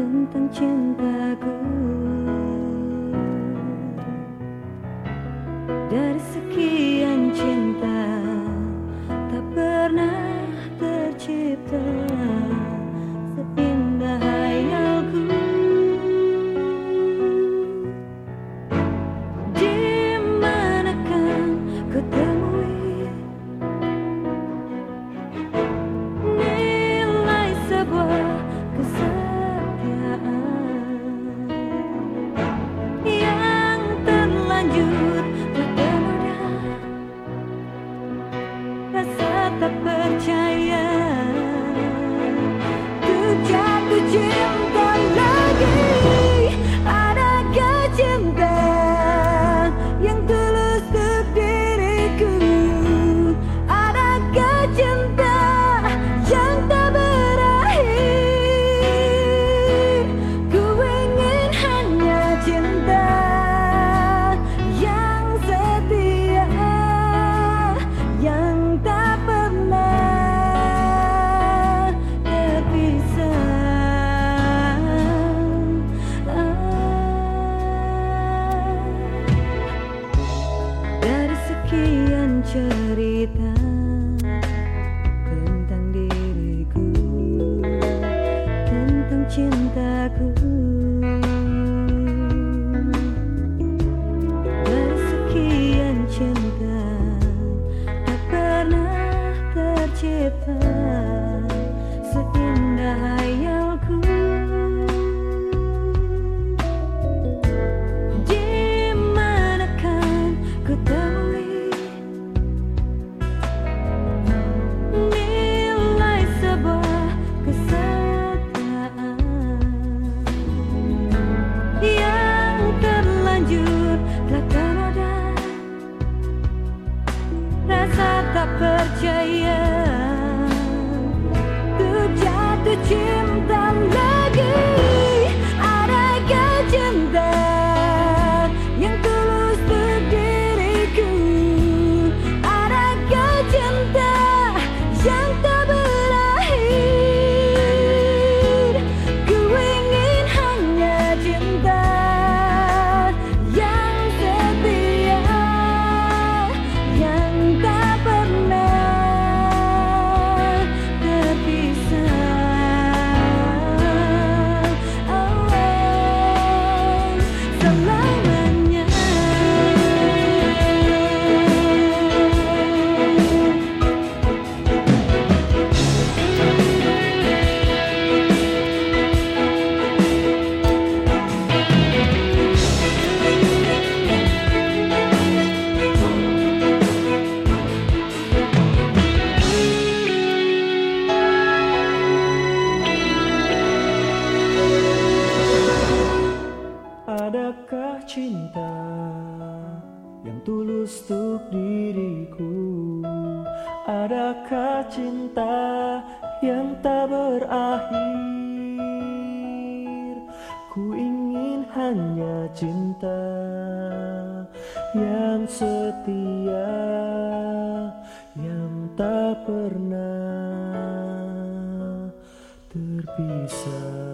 tentang cintaku mereka la peur de diriku. Adakah cinta yang tak berakhir? Ku ingin hanya cinta yang setia Yang tak pernah terpisah.